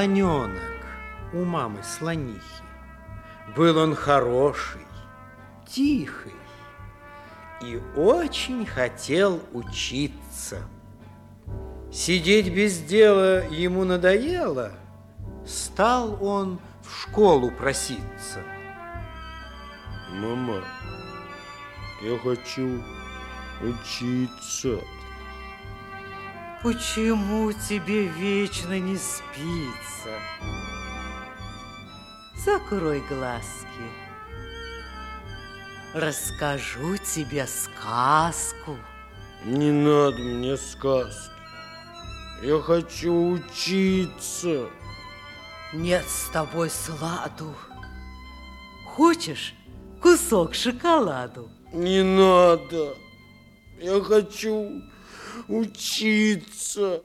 слоненок у мамы слонихи. Был он хороший, тихий и очень хотел учиться. Сидеть без дела ему надоело, стал он в школу проситься. Мама, я хочу учиться. Почему тебе вечно не спится? Закрой глазки. Расскажу тебе сказку. Не надо мне сказки. Я хочу учиться. Нет с тобой сладу. Хочешь кусок шоколаду? Не надо. Я хочу учиться.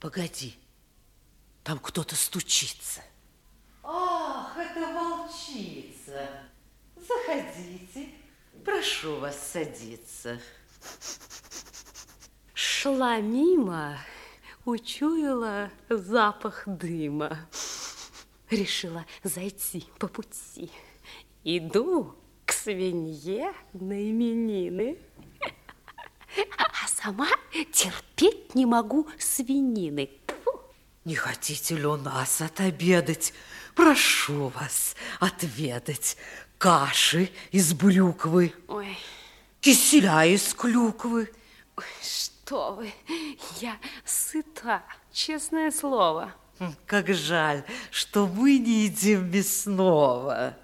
Погоди, там кто-то стучится. Ах, это волчица. Заходите. Прошу вас садиться. Шла мимо, учуяла запах дыма. Решила зайти по пути. Иду к свинье на именины. Сама терпеть не могу свинины. Не хотите ли у нас отобедать? Прошу вас отведать каши из брюквы, Ой, киселя из клюквы. ой, что вы, я сыта, честное слово. М, Как жаль, что мы не едим мясного.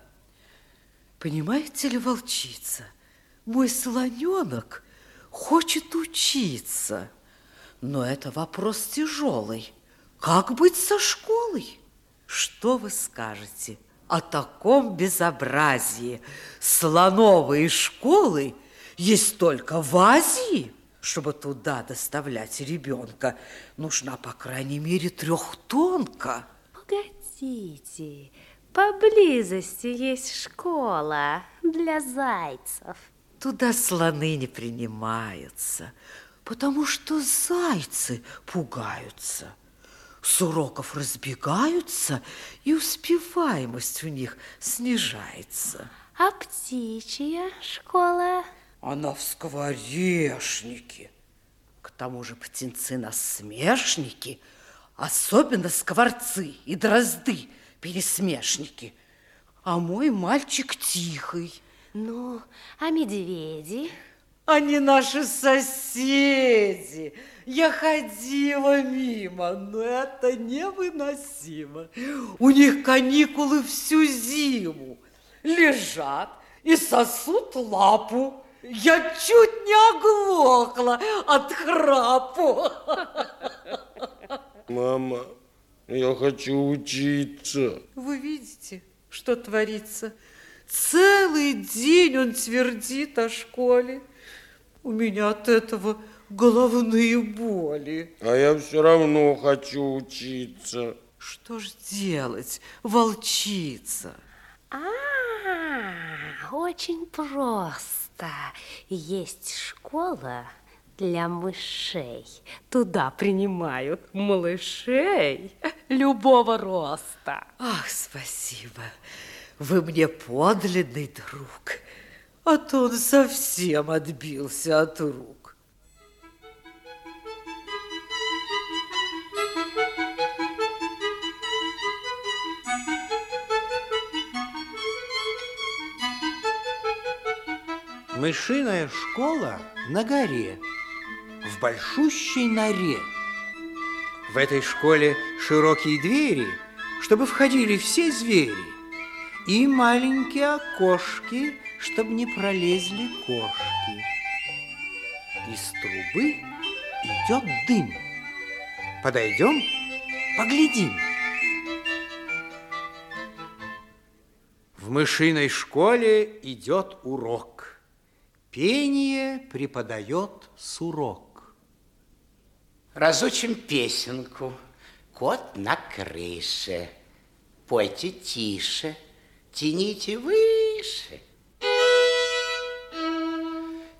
Понимаете ли, волчица, мой слоненок хочет учиться. Но это вопрос тяжелый. Как быть со школой? Что вы скажете о таком безобразии? Слоновые школы есть только в Азии. Чтобы туда доставлять ребенка, нужна, по крайней мере, трехтонка. Погодите, поблизости есть школа для зайцев. Туда слоны не принимаются, потому что зайцы пугаются. С уроков разбегаются, и успеваемость у них снижается. А птичья школа? Она в скворечнике. К тому же птенцы-насмешники, особенно скворцы и дрозды, пересмешники. А мой мальчик тихий. Ну, а медведи? Они наши соседи. Я ходила мимо, но это невыносимо. У них каникулы всю зиму. Лежат и сосут лапу. Я чуть не оглохла от храпу. Мама, я хочу учиться. Вы видите, что творится? Целый день он твердит о школе. У меня от этого головные боли. А я все равно хочу учиться. Что ж делать, волчица? А, очень просто. Есть школа для мышей. Туда принимают малышей любого роста. Ах, спасибо. Вы мне подлинный друг. А то он совсем отбился от рук. Мышиная школа на горе, в большущей норе. В этой школе широкие двери, чтобы входили все звери, и маленькие окошки, чтобы не пролезли кошки. Из трубы идет дым. Подойдем, поглядим. В мышиной школе идет урок. Пение преподает сурок. Разучим песенку. Кот на крыше. Пойте тише, тяните выше.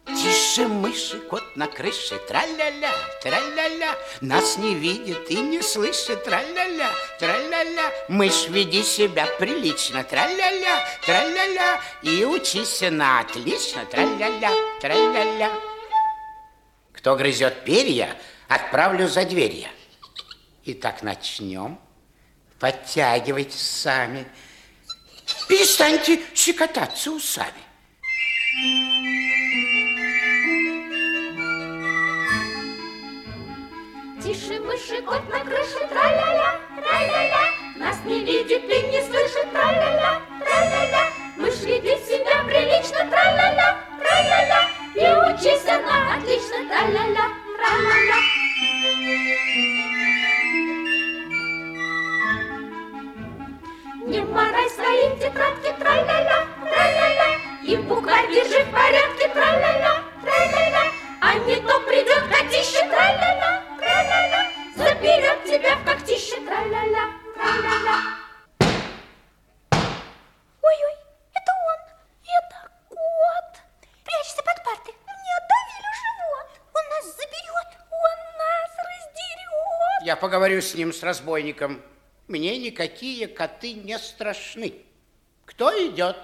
Тише. Мыши, кот на крыше, тра-ля-ля, тра-ля-ля. Нас не видит и не слышит, тра-ля-ля, тра-ля-ля. Мышь, веди себя прилично, тра-ля-ля, тра-ля-ля. И учись на отлично, тра-ля-ля, тра-ля-ля. Кто грызет перья, отправлю за дверья. Итак, начнем. Подтягивайтесь сами. Перестаньте щекотаться усами. Тише мыши, кот на крыше, тра-ля-ля, тра-ля-ля. Нас не видит и не слышит, тра-ля-ля, тра-ля-ля. Мышь веди Я поговорю с ним, с разбойником. Мне никакие коты не страшны. Кто идет?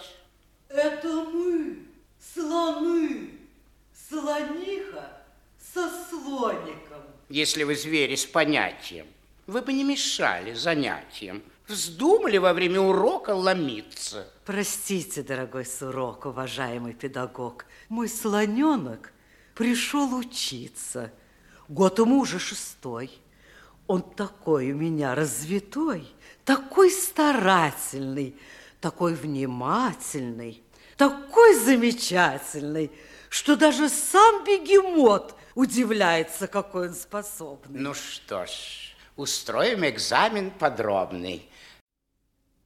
Это мы, слоны, слониха со слоником. Если вы звери с понятием, вы бы не мешали занятиям. Вздумали во время урока ломиться. Простите, дорогой сурок, уважаемый педагог, мой слоненок пришел учиться. Год ему уже шестой. Он такой у меня развитой, такой старательный, такой внимательный, такой замечательный, что даже сам бегемот удивляется, какой он способный. Ну что ж, устроим экзамен подробный.